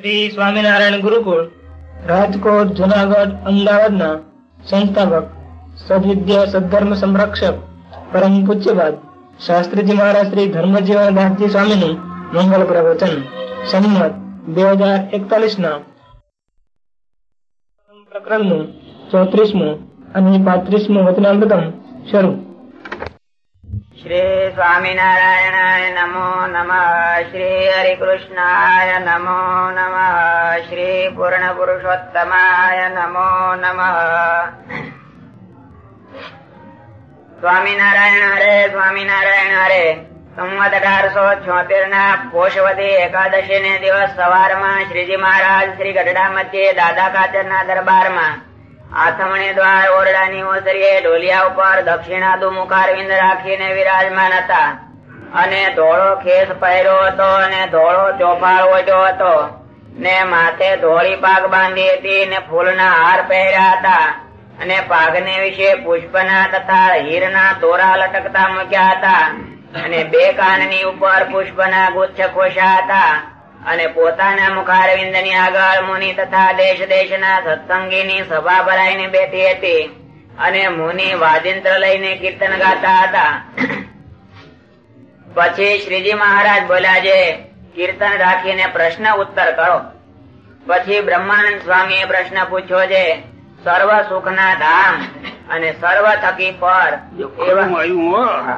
શ્રી સ્વામિનારાયણ ગુરુકુળ, રાજકોટ, જુનાગઢ, અમદાવાદના સંસ્થાપક, સદવિદ્યા, સદધર્મ સંરક્ષક, પરમ પૂજ્યવાદ, શાસ્ત્રીજી મહારાજ શ્રી ધર્મજીવન દાસજી સ્વામીનું મંગળ પ્રવચન સંમત બે હજાર એકતાલીસ ના પ્રકરણનું ચોત્રીસમું અને પાંત્રીસમું વચનામૃતમ શરૂ. શ્રી સ્વામિનારાયણાય નમો નમઃ શ્રી હરિકૃષ્ણાય નમો નમઃ શ્રી પૂર્ણ પુરુષોત્તમાય નમો નમઃ સ્વામિનારાયણ હરે સ્વામિનારાયણ હરે સંવત અઢારસો છોતેર ના પોષવતી એકાદશી ને દિવસ સવારમાં શ્રીજી મહારાજ શ્રી ગઢડા મધ્યે દાદા કાચર ના દરબારમાં આથમણી દ્વાર ઓરડાની ઓસરીએ ઢોલિયા ઉપર દક્ષિણાદુ મુખારવિંદ રાખીને વિરાજમાન હતા. અને ધોળો ખેસ પહેર્યો હતો અને ધોળો ચોપાળ ઓઢ્યો હતો. ને માથે ધોળી પાગ બાંધી હતી ને ફૂલના હાર પહેર્યા હતા. અને પાગને વિશે પુષ્પના તથા હીરના દોરા લટકતા મૂક્યા હતા. અને બે કાનની ઉપર પુષ્પના ગુચ્છ ખોશા હતા. અને પોતાના મુખારવિંદની આગળ મુનિ તથા દેશ દેશના સત્સંગીની સભા ભરાઈને બેઠી હતી અને મુનિ વાજિંત્ર લઈને કીર્તન ગાતા હતા. પછી શ્રીજી મહારાજ બોલ્યા છે કીર્તન રાખીને પ્રશ્ન ઉત્તર કરો. પછી બ્રહ્માનંદ સ્વામીએ પ્રશ્ન પૂછ્યો છે સર્વ સુખના ધામ અને સર્વ થકી પર એવું આવ્યું?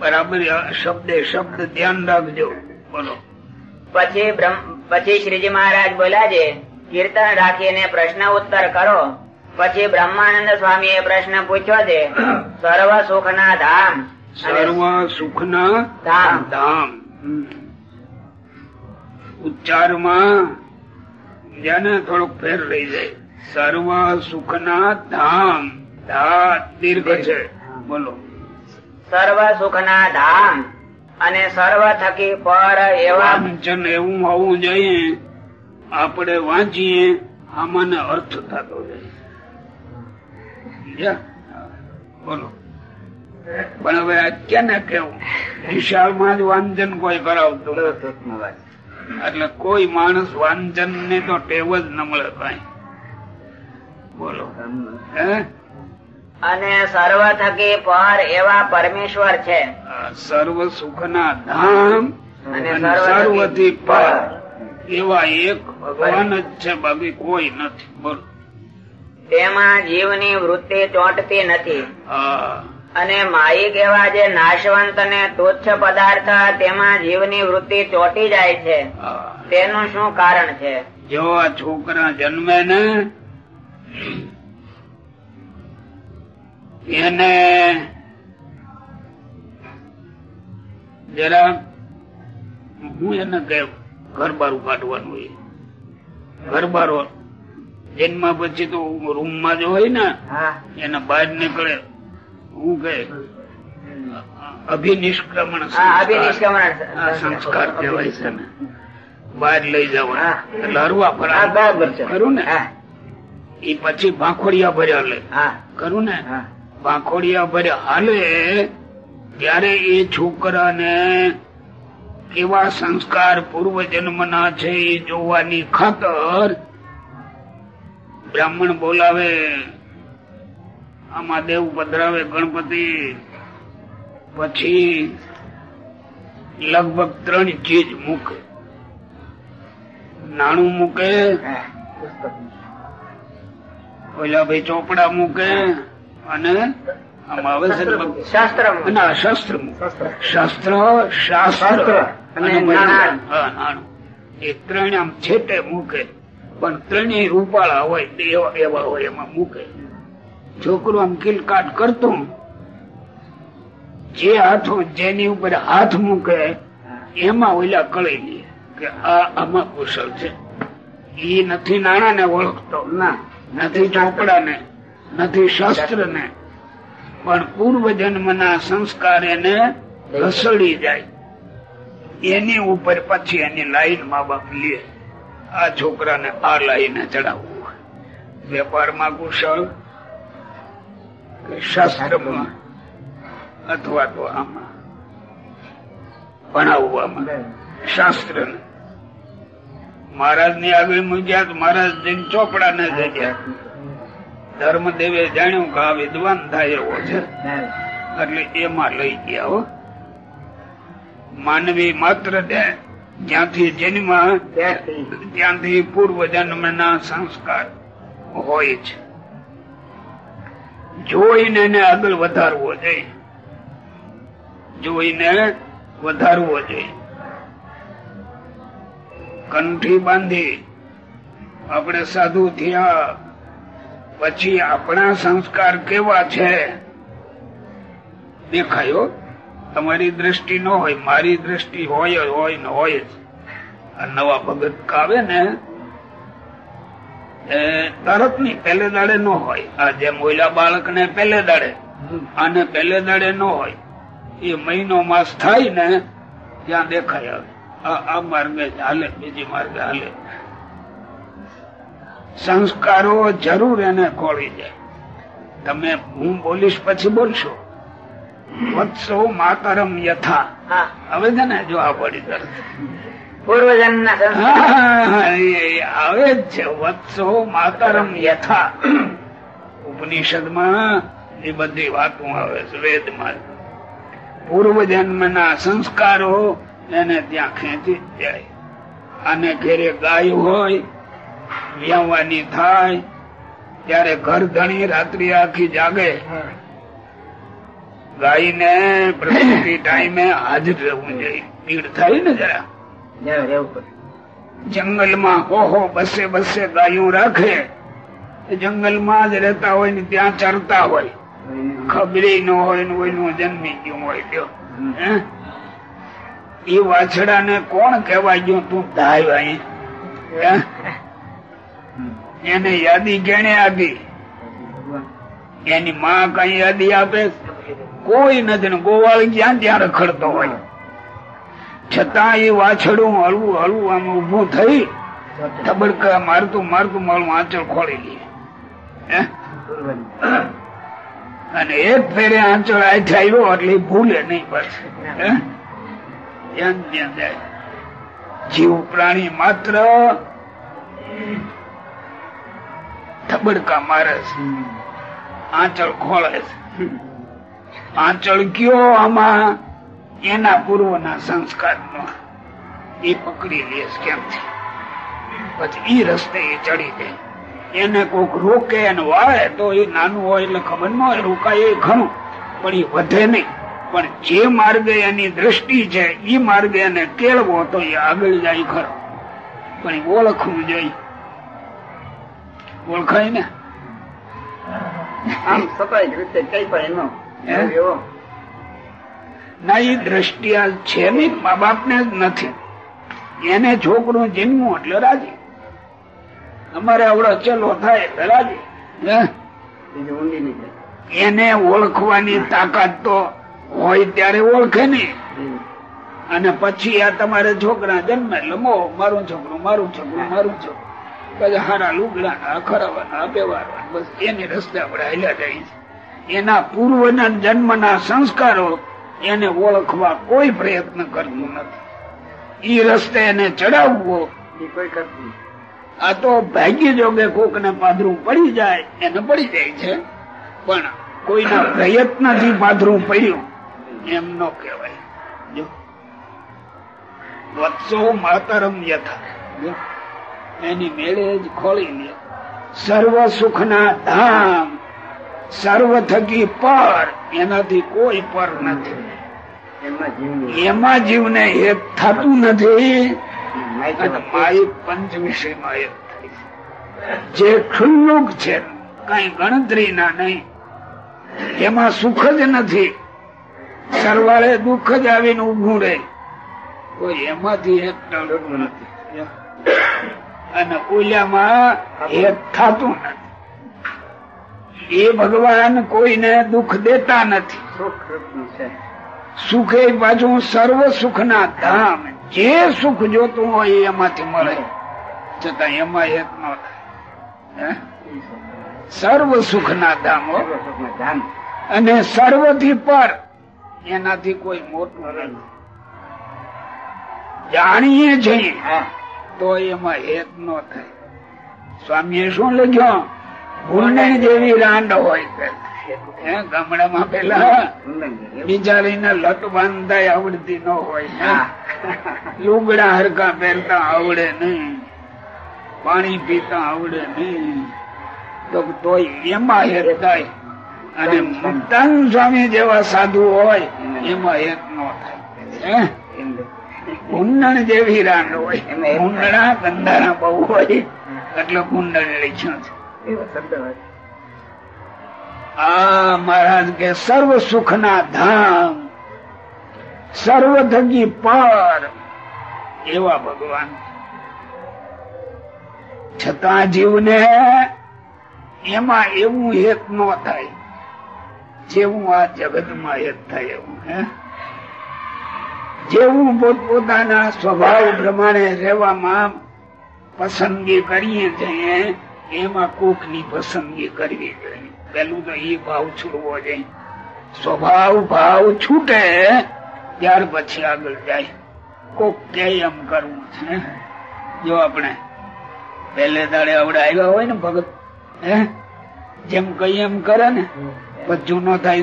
બરાબર શબ્દે શબ્દ ધ્યાન રાખજો. બોલો. પછી પછી શ્રીજી મહારાજ બોલ્યા છે કીર્તન રાખીને પ્રશ્ન ઉત્તર કરો. પછી બ્રહ્માનંદ સ્વામી એ પ્રશ્ન પૂછ્યો છે સર્વ સુખના ધામ. સર્વ સુખ ના ધામ. ધામ. ઉચ્ચારમાં જેને થોડોક ફેર રહી જાય. સર્વ સુખના ધામ. ધા દીર્ઘ છે. બોલો. સર્વ સુખના ધામ અને સર્વ થકી પર એવા વાંચન એવું હોવું જોઈએ આપણે વાંચીએ આમાં અર્થ થતો જાય. સમજ્યા? બોલો. પણ હવે અત્યારે કેવું વિશાળમાં જ વાંચન કોઈ કરાવતું. એટલે કોઈ માણસ વાંચન ને તો ટેવ જ ન મળે કઈ બોલો. હે? અને સર્વ થકી પર એવા પરમેશ્વર છે. સર્વ સર્વ સુખના ધામ અને અને સર્વ સર્વથી પર. એવા એક ભગવાન જ છે બાકી કોઈ નથી. બોલો. તેમાં જીવની વૃત્તિ ચોંટતી નથી. અને માયિક એવા જે નાશવંત અને તુચ્છ પદાર્થ તેમાં જીવની વૃત્તિ ચોંટી જાય છે. તેનું શું કારણ છે? જો આ છોકરા જન્મે ને એને જરા હું એને કહે ઘર બારું કાઢવાનું હોય. ઘર બારો જન્મ પછી તો રૂમમાં જ હોય ને હા. એને બહાર નીકળે. હું કહે અભિનિષ્ક્રમણ સંસ્કાર. કહેવાય છે ને બહાર લઈ જવાના. હા. એટલે હરવા હા ફરા બરાબર છે. ખરું ને? હા. એ પછી ભાખોડિયા ભર્યા લે. હા. ખરું ને? હા ભાંખોડિયા ભર્યા. હાલે ત્યારે એ છોકરાને કેવા સંસ્કાર પૂર્વ જન્મના છે એ જોવાની ખાતર બ્રાહ્મણ બોલાવે આમાં દેવ પધરાવે ગણપતિ. પછી લગભગ ત્રણ ચીજ મૂકે. નાણું મૂકે. ઓલા ભાઈ ચોપડા મૂકે અને આમાં છોકરું કિલકાટ કરતો જે હાથો જેની ઉપર હાથ મૂકે એમાં ઓલા કળી લે કે આ આમાં કુશળ છે. એ નથી નાણા ને ઓળખતો. ના નથી ચોપડા ને નથી શાસ્ત્ર ને પણ પૂર્વ જન્મના સંસ્કાર એને ઘસડી જાય. એની ઉપર પછી એની લાઈન મા બાપ લે. આ છોકરાને આ લાઈને ચડાવવું વેપારમાં કુશળ શાસ્ત્રમાં અથવા તો આમાં ભણાવવામાં. શાસ્ત્ર મહારાજની આગળ મૂક્યા મહારાજ જઈને ચોપડા ને જગ્યા ધર્મદેવે જાણ્યું કે આ વિદ્વાન થાય એવો છે. એટલે એમાં લઈ ગયા હો. માનવી માત્ર જ્યાંથી જન્મ ત્યાંથી. પૂર્વ જન્મના સંસ્કાર હોય છે. જોઈને એને આગળ વધારવો જોઈએ. જોઈને વધારવો જોઈએ. કંઠી બાંધી આપણે સાધુ થયા પછી આપણા સંસ્કાર કેવા છે? દેખાયો? તમારી દ્રષ્ટિ ન હોય, મારી દ્રષ્ટિ હોય હોય ને હોય જ. નવા ભગત આવે ને તરતની પેલે દાડે ન હોય. આ જેમ ઓલા બાળક ને પેલે દાડે, આને પેલે દાડે ન હોય. એ મહિનો માસ થાય ને, ત્યાં દેખાય આવે આ માર્ગે હાલે, બીજી માર્ગે હાલે. સંસ્કારો જરૂર એને ખોળી જાય તમે હું બોલીશ પછી બોલશો. વત્સો માતરમ યથા. હવે છે ને જો આ પડી તરત પૂર્વજન્મ ના સંસ્કાર. હા, એ આવે જ છે. વત્સો માતરમ યથા. ઉપનિષદમાં એ બધી વાતો આવે છે વેદમાં. પૂર્વ જન્મના સંસ્કારો એને ત્યાં ખેંચી જાય. અને ઘેરે ગાયું હોય વ્યાવાની થાય ત્યારે ઘર ધણી રાત્રિ આખી જાગે. ગાયને પ્રસુતિ ટાઈમે હાજર રહેવું જોઈએ. ભીડ થાય ને જરા. જંગલમાં ઓહો બસે બસે ગાયું રાખે. જંગલમાં જ રહેતા હોય ને ત્યાં ચરતા હોય. ખબરે ન હોય ને હોય જન્મી ગયું હોય હે? એ વાછડા ને કોણ કેવાય ગયું તું ધાય? એને યાદી કેને આપી? એની માં કઈ યાદી આપે? કોઈ નથી ગોવાળ ક્યાં ત્યાં રખડતો હોય? છતાં એ વાછડું હળવું હળવું આમ ઉભું થઈ તબડકા મારતું મારતું મારું આંચળ ખોલી હે? અને એક ફેરે આંચળ આઠ આવ્યો એટલે ભૂલે નહીં બસ. જીવ પ્રાણી માત્ર તબડકા મારે છે. આંચળ ખોળે છે. આંચળ કયો આમાં. એના પૂર્વના સંસ્કાર નો એ પકડી લે કેમથી? પછી એ રસ્તે એ ચડી જાય એને કોક રોકે અને વાળે તો એ નાનું હોય એટલે ખબર ન હોય, રોકાય એ ઘણું. પણ એ વધે નહીં. પણ જે માર્ગે એની દ્રષ્ટિ છે એ માર્ગે એને કેળવો તો એ આગળ જાય ખરો પણ એ ઓળખવું જોઈએ. ઓળખાય ને? આમ સ્વાભાવિક રીતે કઈ પણ એનો એવો ના એ દ્રષ્ટિ આ છે ને મા બાપ ને જ નથી. એને છોકરું જન્મવું એટલે રાજી. અમારે આવડો ચલો થાય એટલે રાજી. એને ઓળખવાની તાકાત તો હોય ત્યારે ઓળખે નહીં અને પછી આ તમારે છોકરા જન્મે એટલે મો મારું છોકરું મારું છોકરું મારું છોકરું. પછી હારા લુગડા ખરાવાના વ્યવહાર. બસ એને રસ્તે આપણે હાલ્યા જાય છે. એના પૂર્વના જન્મના સંસ્કારો એને ઓળખવા કોઈ પ્રયત્ન કરતું નથી. ઈ રસ્તે એને ચડાવવો એ કોઈ કરતું આ તો ભાગ્ય જોગે કોક ને પાદરું પડી જાય, એને પડી જાય છે. પણ કોઈના પ્રયત્નથી પાદરું પડ્યું, એમ ન કહેવાય. જો. વત્સો માતરમ યથા. એની મેળે જ ખોલી લે. સર્વ સુખના ધામ સર્વ થકી પર એનાથી કોઈ પર નથી. એમાં જીવને એક થતું નથી. માહિતી અને પંચ વિષયમાં એક જે ખુલ્લુક છે કઈ ગણતરી ના નહીં. એમાં સુખ જ નથી. સરવાળે દુઃખ જ આવીને ઉભું રહે. કોઈ એમાંથી એક નથી. અને ઓલિયામાં એક થતું નથી એ ભગવાન કોઈને દુઃખ દેતા નથી. સુખ પાછું સર્વ સુખ ના ધામ. જે સુખ જોતું હોય એમાંથી મળે. છતાં એમાં એક ન થાય. હે? સર્વ સુખ ના ધામ. અને સર્વથી પર એનાથી કોઈ મોટું નથી. જાણીએ છીએ. તો એમાં હેત ન થાય. સ્વામી શું લખ્યો? ગુંડણ જેવી રાંડ હોય ગામડામાં પેલા બિચારીને લટ બાંધતા આવડતી ન હોય. લુગડા હરકા પહેરતા આવડે નહીં. પાણી પીતા આવડે નહીં. તો તોય એમાં હેત થાય. અને મુક્તાન સ્વામી જેવા સાધુ હોય, એમાં હેત ન થાય. હે કુંડણ જેવી રાંડ હોય. કુંડણા કંદારા બહુ હોય. એટલે કુંડળ લખ્યું છે. આ મહારાજ કે સર્વ સુખ ના ધામ સર્વ થકી પર એવા ભગવાન. છતાં જીવને એમાં એવું હેત ન થાય. જેવું આ જગતમાં હેત થાય એવું હે? જેવું પોતપોતાના સ્વભાવ પ્રમાણે રહેવામાં પસંદગી કરીએ છીએ એમાં કોકની પસંદગી કરવી જોઈએ. પેલું તો એ ભાવ છોડવો જોઈએ. સ્વભાવ ભાવ છૂટે ત્યાર પછી આગળ જાય. કોક કે એમ કરવું છે. જો આપણે પહેલે દાડે આવડે આવ્યા હોય ને ભગત હે? જેમ કઈ એમ કરે ને બધું ન થાય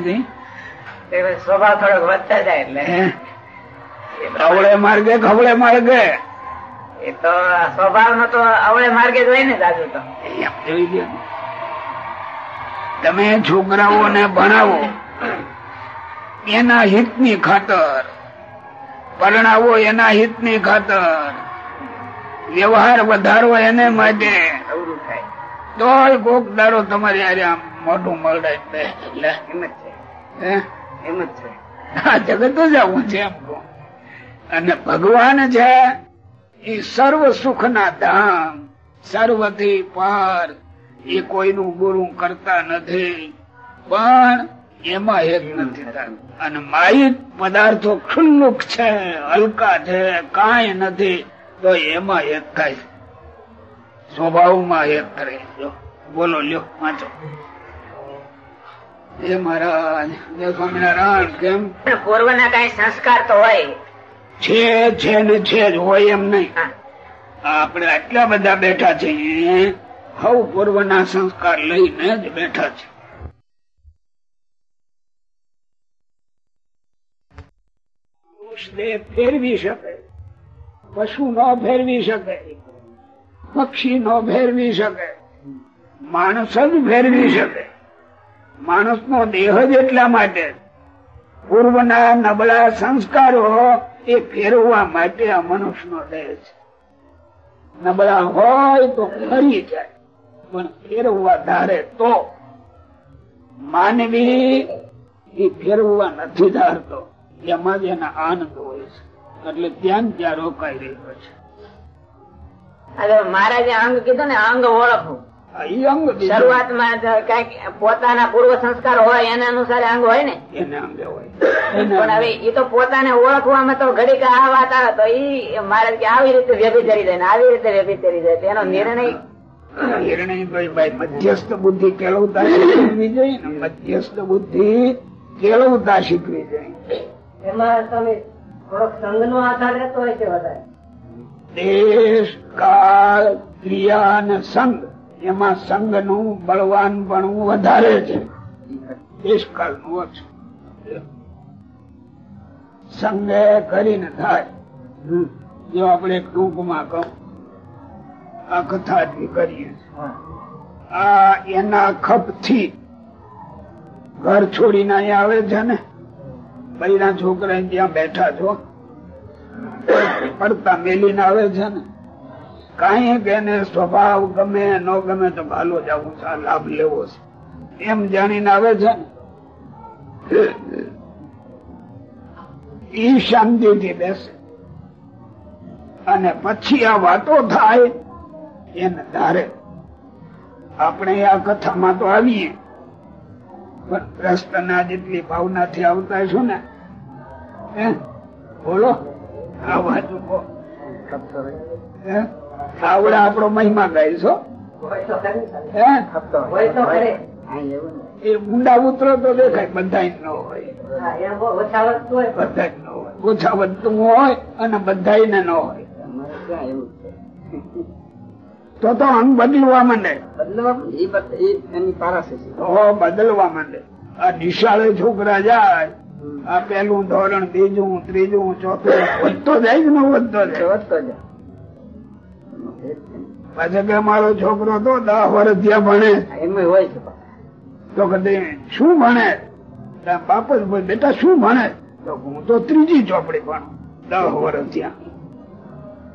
સ્વભાવ થોડોક વધતા જાય એટલે. હે આવડે માર્ગે ખવડે માર્ગે. એ તો સ્વભાવ નો તો અવળે માર્ગે જ હોય ને દાદુ તો. તમે છોકરાઓને ભણાવો. એના હિતની ખાતર. પરણાવો એના હિતની ખાતર. વ્યવહાર વધારો એને માટે. તોય કોક દારો તમારે હારે આમ મોઢું મળે એટલે એમ જ છે. હે? એમ જ છે. આ જગત જ આવું છે એમ કહું. અને ભગવાન છે એ સર્વ સુખ ના ધામ સર્વથી પાર, એ કોઈનું ગુરુ કરતા નથી. પણ એમાં હેત નથી. અને માહિત પદાર્થો ખુલ્લુક છે, હલકા છે, કાંઈ નથી, તો એમાં હેત થાય. સ્વભાવમાં હેત કરે. બોલો, લ્યો, વાંચો. એ મહારાજ સ્વામિનારાયણ, કેમ? પૂર્વના કઈ સંસ્કાર તો હોય. છે છે ને છે જ હોય એમ નહીં. આપણે આટલા બધા બેઠા છે હવ પૂર્વના સંસ્કાર લઈને જ બેઠા છે ફેરવી શકે પશુ ન ફેરવી શકે પક્ષી નો ફેરવી શકે માણસ જ ફેરવી શકે. માણસ નો દેહ જ એટલા માટે. પૂર્વના નબળા સંસ્કારો એ ફેરવવા માટે આ મનુષ્યનો દેહ છે. નબળા હોય તો ફરી જાય, પણ ફેરવવા ધારે તો માનવી એ ફેરવવા નથી ધારતો. એમાં જ એના આનંદ હોય છે. એટલે ત્યાં ત્યાં રોકાઈ રહ્યો છે. મારા મહારાજે અંગ કીધું ને, અંગ ઓળખવું. શરૂઆતમાં કંઈક પોતાના પૂર્વ સંસ્કાર હોય એના અનુસાર અંગ હોય ને? પણ હવે એ તો પોતાને ઓળખવામાં તો ઘડીક આ વાત આવે તો ઈ મારે કે આવી રીતે વ્યભિચરી જાય ને આવી રીતે વ્યભિચરી જાય તેનો નિર્ણય નિર્ણય મધ્યસ્થ બુદ્ધિ કેળવતા શીખવી જોઈએ ને મધ્યસ્થ બુદ્ધિ કેળવતા શીખવી જોઈએ. એમાં તમે થોડોક સંઘ નો આધાર રહેતો હોય છે વધારે? દેશ કાળ ક્રિયા અને સંઘ એમાં સંઘનું બળવાન પણ વધારે છે. દેશ કાળનું ઓછું સંઘે કરીને થાય. જો આપણે ટૂંકમાં કહું આ કથા કરીએ. આ એના ખપથી ઘર છોડીને અહીંયા આવે છે ને બૈરા છોકરા ત્યાં બેઠા છો પડતા મેલીને આવે છે ને કઈ બેને સ્વભાવ ગમે ન ગમે તો ભાલો જવું છે લાભ લેવો છે. એમ જાણીને આવે છે ઈ શાંતિથી બેસે. અને પછી આ વાતો થાય એને ધારે. આપણે આ કથામાં તો આવીએ. પણ પ્રશ્નના જેટલી ભાવનાથી આવતા છું ને? બોલો આ વાત? આવડે આપણો મહિમા ગાઈશો. એ ઊંડા ઉતરો તો દેખાય બધા ન હોય. બધા ન હોય. ઓછા વધતું હોય અને બધા ન હોય. તો તો અંગ બદલવા માંડે. બદલવા માંડે? આ નિશાળે છોકરા જાય આ પેલું ધોરણ બીજું ત્રીજું ચોથું વધતો જાય કે ન વધતો જાય. પાછા કે મારો છોકરો તો દસ વર્ષ જ્યાં ભણે. તો કદી શું ભણે? બાપ જ બેટા શું ભણે? તો હું તો ત્રીજી ચોપડી ભણું. દસ વર્ષ ત્યાં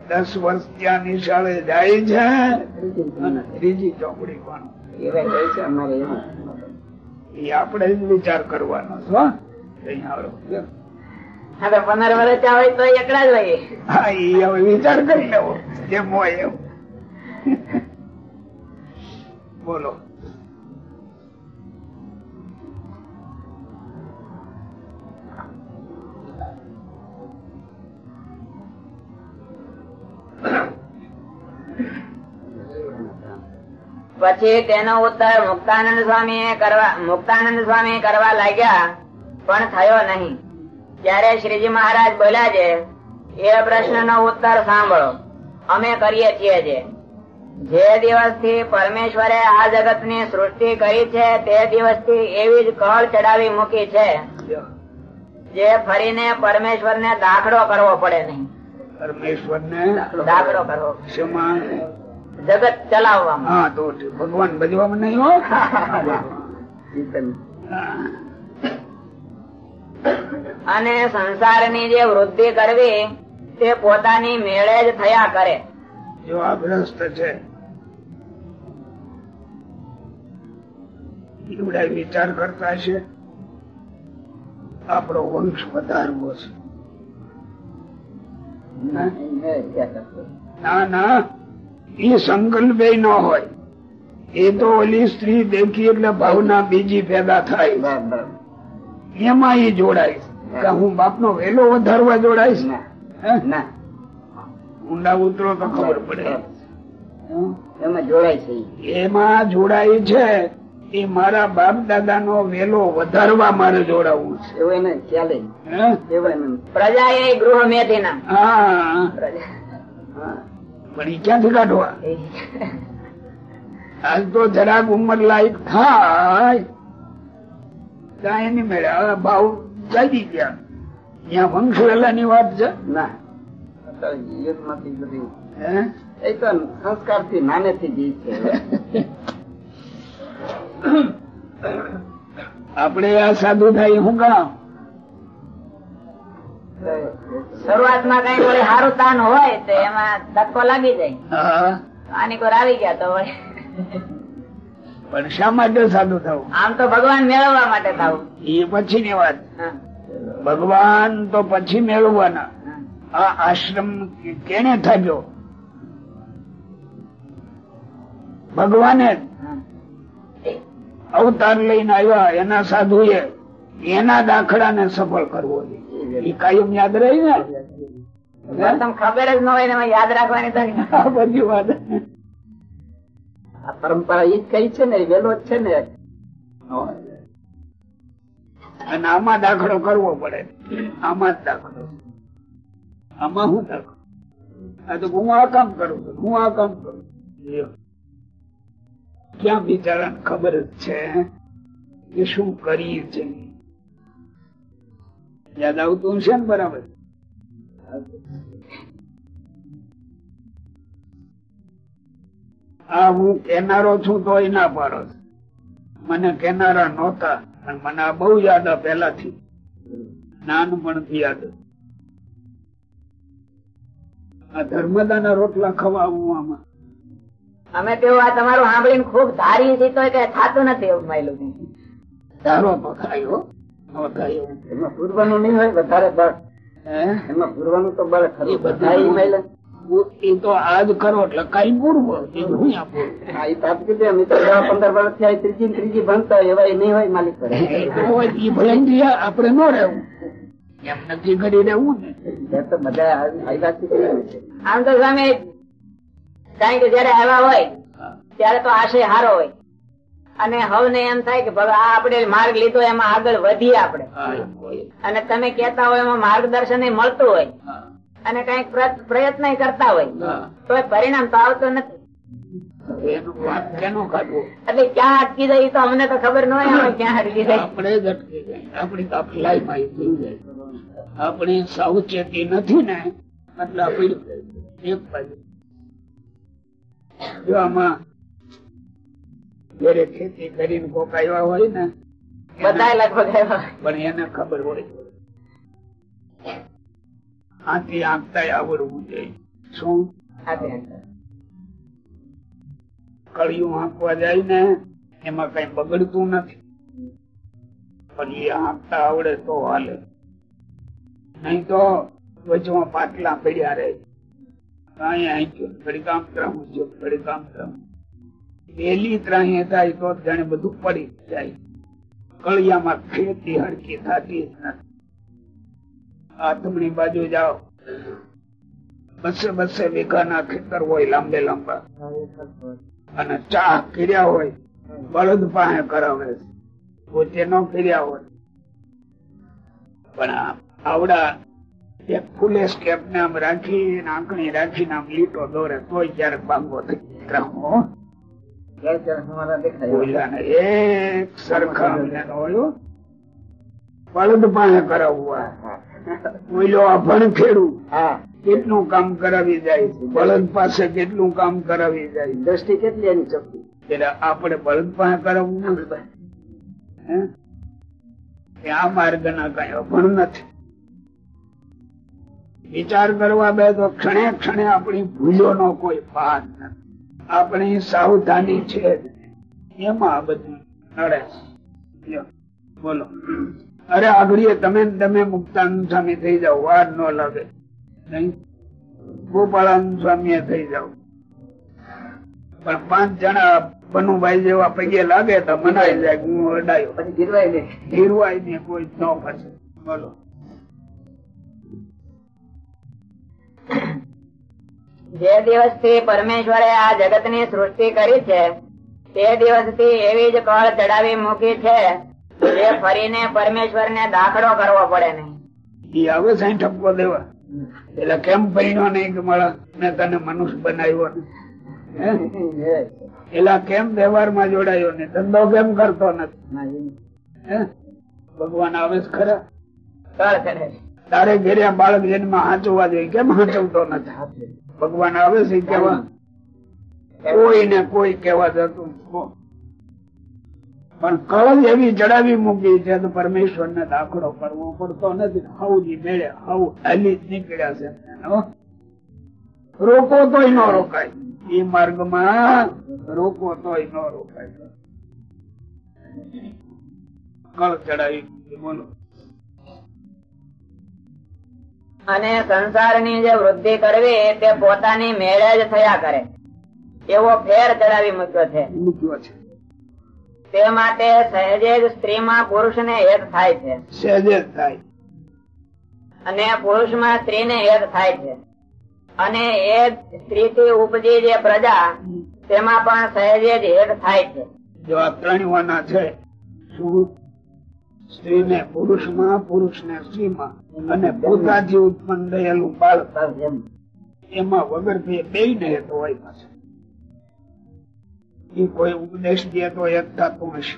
દસ વર્ષ ત્યાં નિશાળે જાય છે અને ત્રીજી ચોપડી ભણું. એ આપણે જ વિચાર કરવાનો છો અહીંયા પંદર વર્ષ હોય તો એકલા જ હોય હા એ હવે વિચાર કરી લેવો. જેમ હોય એમ. બોલો. પછી તેનો ઉત્તર મુક્તાનંદ સ્વામી કરવા મુક્તાનંદ સ્વામી કરવા લાગ્યા પણ થયો નહીં. ત્યારે શ્રીજી મહારાજ બોલ્યા છે એ પ્રશ્ન નો ઉત્તર સાંભળો. અમે કરીએ છીએ જે. જે દિવસથી પરમેશ્વરે આ જગતની સૃષ્ટિ કરી છે તે દિવસથી એવી જ કળ ચડાવી મૂકી છે જે ફરીને પરમેશ્વર ને દાખલો કરવો પડે નહીં. પરમેશ્વર ને દાખલો કરવો. જગત ચલાવવામાં. ભગવાન ભજવામાં નહીં. અને સંસારની જે વૃદ્ધિ કરવી તે પોતાની મેળે જ થયા કરે. જો આ ભ્રષ્ટ છે. એવડા વિચાર કરતા છે આપણો વંશ વધારવો છે. ના ના એ સંકલ્પ ન હોય. એ તો ઓલી સ્ત્રી દેખી એટલે ભાવના બીજી પેદા થાય. એમાં એ જોડાય કે હું. બાપનો વેલો વધારવા જોડાઈશ? ને. ઊંડા ઉતરો તો ખબર પડે. એમાં જોડાય છે એમાં જોડાય છે. એ મારા બાપ દાદા નો વેલો વધારવા મારે જોડાવું છે. એવું એને ચાલે? પ્રજા એ ગૃહ મેથી ના હા. પણ એ ક્યાંથી કાઢવા? આજ તો જરાક ઉંમર લાયક થાય. ત્યાં એની મેળે. હવે ભાવ જાગી ગયા. ત્યાં વંશ વેલા ની. વાત છે ના સંસ્કારથી નાનેથી છે. આપણે આ સાધુ થાય હું કામ શરૂઆતમાં કઈ કોઈ સારું તાન હોય તો એમાં ધક્કો લાગી જાય. આની કોઈ આવી ગયા તો હોય પણ શા માટે સાધુ થવું? આમ તો ભગવાન મેળવવા માટે થવું. એ પછી ની વાત ભગવાન તો પછી મેળવવાના. આ આશ્રમ કેને થાક્યો ભગવાને અવતાર લઈને આવ્યા એના સાધુ એના દાખલા ને સફળ કરવો એ કાયમ યાદ રહી ને? ખબર જ ન હોય યાદ રાખવાની બધી વાત. પરંપરા ઈ કઈ છે ને વેલો છે ને. અને આમાં દાખલો કરવો પડે. આમાં જ દાખલો. આમાં હું દાખલો? આ તો હું આ કામ કરું છું, હું આ કામ કરું ક્યાં બિચારા ખબર જ છે કે શું કરી છે. યાદ આવતું છે ને બરાબર? આ હું કેનારો છું તો ના પાડો. મને કેનારા નહોતા પણ મને આ બહુ યાદ આ પેલાથી નાનપણથી યાદ. આ ધર્મદાના રોટલા ખવાવું આમાં. અમે તેવું આ તમારું સાંભળીને ખૂબ ધારી છે તો કે થાતું નથી એવું માયલું ધારો તો ખાયો પૂરવાનું નહીં હોય વધારે બળ હે? એમાં પૂરવાનું તો બળ ખરું. બધા એ તો આજ કરો એટલે કઈ પૂર્વ એ હું આપું પંદર વર્ષથી ત્રીજી ત્રીજી ભણતા એવા એ નહીં હોય માલિક એ તો હોય, ઈ ભલે ને રહેવું. એમ નથી કરી રહેવું ને. આમ તો સામે કારણ કે જયારે આવ્યા હોય ત્યારે તો આશય હારો હોય. અને હવે એમ થાય કે ભગવાન આ આપણે માર્ગ લીધો એમાં આગળ વધીએ આપણે. અને તમે કેતા હોય એમાં માર્ગદર્શન મળતું હોય. અને કંઈક પ્રયત્ન કરતા હોય. તો પરિણામ તો આવતો નથી. એટલે ક્યાં અટકી જાય તો અમને તો ખબર ન હોય ક્યાં અટકી જાય. આપણે જ અટકી જાય. આપણી તો અફલાઈ માં થઈ જાય આપણી સાવચેતી નથી ને એટલે આપણી એક બાજુ. જો આમાં ઘરે ખેતી કરીને કોક આવ્યા હોય ને બધા લગભગ એવા. પણ એને ખબર હોય. આથી આંકતા આવડવું જોઈએ. શું? કળિયું આંકવા જાય ને એમાં કઈ બગડતું નથી. પણ એ આંકતા આવડે તો હાલે. નહીં તો વચમાં પાટલા પડ્યા રહે. અહીંયા આંક્યું ઘડી કામ ત્રાહું છું ઘડી કામ ત્રાહું પેલી ત્રાહી થાય તો જાણે બધું પડી જાય. કળિયામાં ખેતી હરકી થતી જ નથી. આથમણી બાજુ જાઓ. બસે બસે વીઘાના ખેતર હોય લાંબે લાંબા. અને ચા કર્યા હોય બળદ પાસે કરાવે પોતે ન કર્યા હોય. પણ આવડા એક ફૂલે સ્કેપ ને આમ રાખી આંકણી રાખીને આમ લીટો દોરે તોય ક્યારેક બાંગો થઈ. ઓલાને એક સરખા બળદ પાસે કરાવવા ઓલો અભણ ખેડૂત કેટલું કામ કરાવી જાય બળદ પાસે કેટલું કામ કરાવી જાય દ્રષ્ટિ કેટલી એની શક્તિ એટલે આપણે બળદ પાસે કરાવવું નથી. આ માર્ગ ના કઈ અભણ નથી. વિચાર કરવા બે તો ક્ષણે ક્ષણે આપણી ભૂલો નો કોઈ પાર નથી. આપણી સાવધાની છે. એમાં આ બધું નડે બોલો. અરે આગળ તમે તમે મુક્તાનંદ સ્વામી થઈ જાઓ વાર ન લાગે. નહીં? ગોપાળાનંદ સ્વામી થઈ જાઓ. પણ પાંચ જણા બનુભાઈ જેવા પગે લાગે તો મનાઈ જાય હું અડાયો. ગીરવાય ને ને કોઈ ન ફસે. બોલો. જે દિવસથી પરમેશ્વરે આ જગતની સૃષ્ટિ કરી છે તે દિવસથી એવી જ કળ ચડાવી મૂકી છે જે ફરીને પરમેશ્વર ને દાખલો કરવો પડે નહીં આવે સાઈ ઠપકો દેવા. એટલે કેમ પૈણો નહીં કે મેં તને મનુષ્ય બનાવ્યો એલા કેમ વ્યવહારમાં જોડાયો ને? ધંધો કેમ કરતો નથી? હે? ભગવાન આવે છે ખરા? તારે ઘેર્યા બાળક જન્મ હાંચવા જોઈએ. કેમ હાંચવતો નથી? ભગવાન આવે છે કેવા કોઈ ને કોઈ કેવા જતું. પણ કળ એવી જડાવી મૂકી છે તો પરમેશ્વર ને દાખલો કરવો પડતો નથી. હવજી મેળે હવ હાલી નીકળ્યા છે રોકો તોય ન રોકાય. એ માર્ગમાં રોકો તોય ન રોકાય. કળ ચડાવી મૂકી બોલો. અને સંસારની જે વૃદ્ધિ કરવી તે પોતાની મેળે જ થયા કરે. એવો ફેર ચડાવી મૂક્યો છે. મૂક્યો છે. તે માટે સહેજે જ સ્ત્રીમાં પુરુષ ને હેત થાય છે. સહેજે થાય. અને પુરુષમાં સ્ત્રીને હેત થાય છે. અને એ સ્ત્રીથી ઉપજી જે પ્રજા તેમાં પણ સહેજે જ હેત થાય છે. જો આ ત્રણ વાના છે શું સ્ત્રી ને પુરુષમાં પુરુષ ને સ્ત્રી માં અને પોતાથી ઉત્પન્ન થયેલું બાળક એમાં વગર બે ને હેતુ હોય પાસે એ કોઈ ઉપદેશ દે તો એક થતું હશે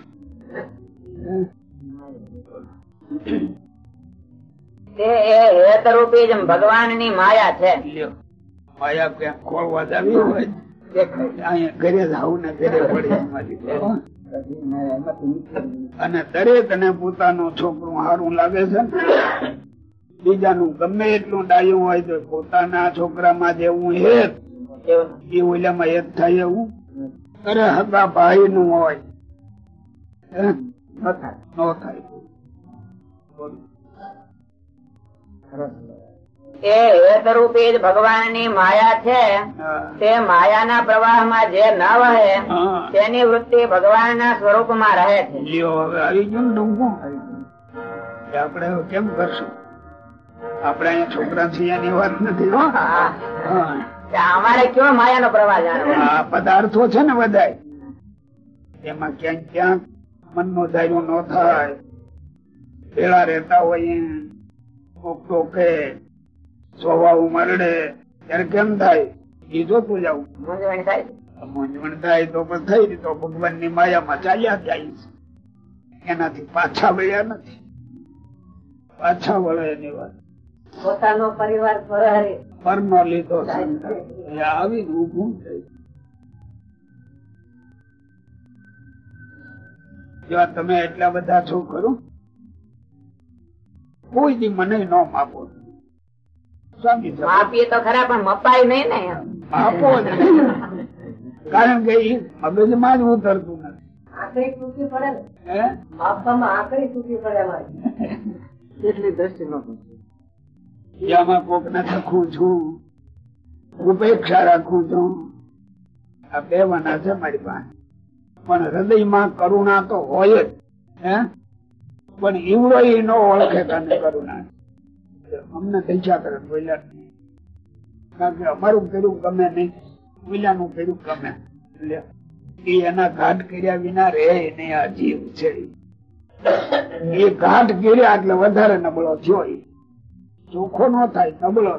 તે એ હેત રૂપી જ ભગવાનની માયા છે. માયા ક્યાંક ખોળવા જ હોય. અહીંયા ઘરે જ ને ઘરે પડી અને દરેક ને પોતાનું છોકરું સારું લાગે છે બીજાનું ગમે એટલું ડાયું હોય તો પોતાના છોકરામાં જેવું હેત. એ ઓલામાં હેત થાય એવું. અરે હતા ભાઈ નું હોય. હે? ન થાય ન એ માયા છે. તે માયાના પ્રવાહમાં જે ન વહે તેની વૃત્તિ ભગવાનના સ્વરૂપમાં રહે છે. લ્યો હવે આવી ગયું ને ડૂંગું એ આપણે કેમ કરશું? આપણે અહીંયા છોકરા છીએ એની વાત નથી અમારે કયો માયાનો પ્રવાહ જાણવો? આ પદાર્થો છે ને બધા. એમાં ક્યાંક ક્યાંક મનનો ધાર્યો ન થાય. પેલા રહેતા હોય કોક ટોકે સ્વભાવ મરડે ત્યારે કેમ થાય? એ જોતું જવું મૂંઝવણ થાય? મૂંઝવણ થાય તો પણ થઈ તો ભગવાનની માયામાં ચાલ્યા જાય છે. એનાથી પાછા વળ્યા નથી. પાછા વળે એની વાત. પોતાનો પરિવાર ફરારે પરનો લીધો. એ ઊભું થઈ જો તમે એટલા બધા છો ખરું? કોઈ દી મને ન માપો. માપીએ તો ખરા પણ મપાય નહીં ને. માપો કારણ કે ઈ મગજમાં જ ઉતરતું નથી. આખરી તૂટી પડે ને. હે? માપવામાં આખરી તૂટી પડે એટલી દ્રષ્ટિ નો આમાં કોક ને થખું છું, ઉપેક્ષા રાખું છું. આ બેવાના છે મારી પાસે. પણ હૃદયમાં કરુણા તો હોય જ, હે? પણ ઈવડો એ ન ઓળખે તને કરુણા. અમને પૈસા કરે બોલ્યા. કારણ કે અમારું કર્યું ગમે નહીં, બોલ્યાનું કર્યું ગમે. એ એના ઘાટ કર્યા વિના રે નહીં, આ જીવ છે એ ઘાટ કર્યા એટલે વધારે નબળો થયો. ચોખ્ખો ન થાય નબળો